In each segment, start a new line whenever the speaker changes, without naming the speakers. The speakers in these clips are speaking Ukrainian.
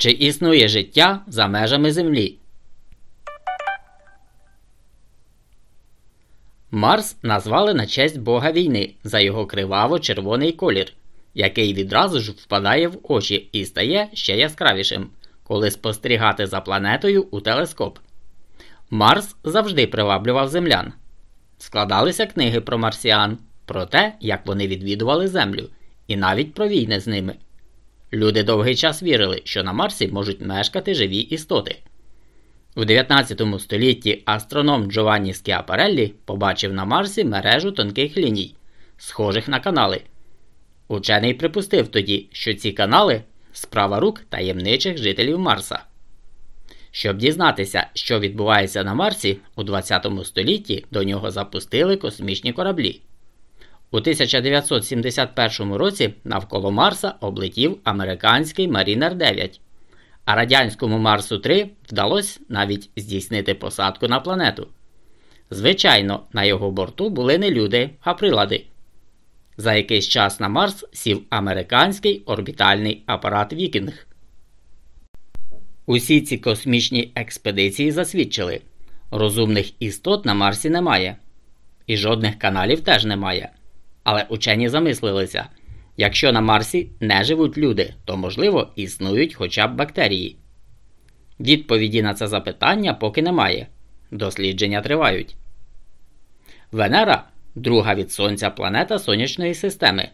Чи існує життя за межами Землі? Марс назвали на честь Бога війни за його криваво-червоний колір, який відразу ж впадає в очі і стає ще яскравішим, коли спостерігати за планетою у телескоп. Марс завжди приваблював землян. Складалися книги про марсіан, про те, як вони відвідували Землю, і навіть про війни з ними. Люди довгий час вірили, що на Марсі можуть мешкати живі істоти. У 19 столітті астроном Джованні Скіапареллі побачив на Марсі мережу тонких ліній, схожих на канали. Учений припустив тоді, що ці канали справа рук таємничих жителів Марса. Щоб дізнатися, що відбувається на Марсі, у 20 столітті до нього запустили космічні кораблі. У 1971 році навколо Марса облетів американський Марінер 9, а радянському Марсу 3 вдалося навіть здійснити посадку на планету. Звичайно, на його борту були не люди, а прилади. За якийсь час на Марс сів американський орбітальний апарат Вікінг. Усі ці космічні експедиції засвідчили, розумних істот на Марсі немає, і жодних каналів теж немає. Але учені замислилися якщо на Марсі не живуть люди, то можливо існують хоча б бактерії. Відповіді на це запитання поки немає. Дослідження тривають. Венера друга від Сонця планета Сонячної системи.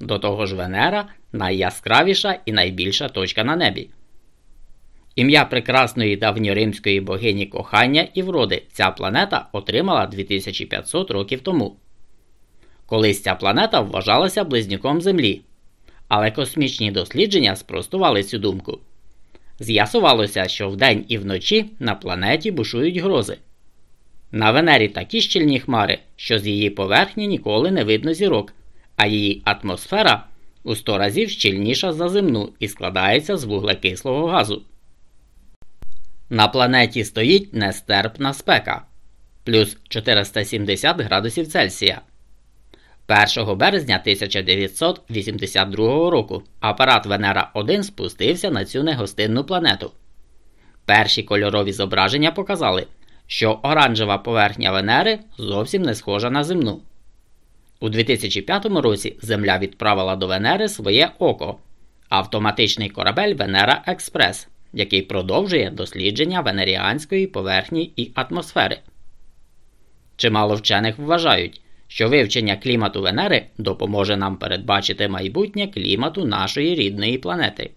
До того ж, Венера найяскравіша і найбільша точка на небі. Ім'я прекрасної давньоримської богині кохання і вроди ця планета отримала 2500 років тому. Колись ця планета вважалася близнюком Землі, але космічні дослідження спростували цю думку. З'ясувалося, що вдень і вночі на планеті бушують грози. На Венері такі щільні хмари, що з її поверхні ніколи не видно зірок, а її атмосфера у 100 разів щільніша за земну і складається з вуглекислого газу. На планеті стоїть нестерпна спека плюс 470 градусів Цельсія. 1 березня 1982 року апарат Венера 1 спустився на цю негостинну планету. Перші кольорові зображення показали, що оранжева поверхня Венери зовсім не схожа на земну. У 2005 році Земля відправила до Венери своє око, автоматичний корабель Венера Експрес, який продовжує дослідження венеріанської поверхні і атмосфери. Чимало вчених вважають, що вивчення клімату Венери допоможе нам передбачити майбутнє клімату нашої рідної планети.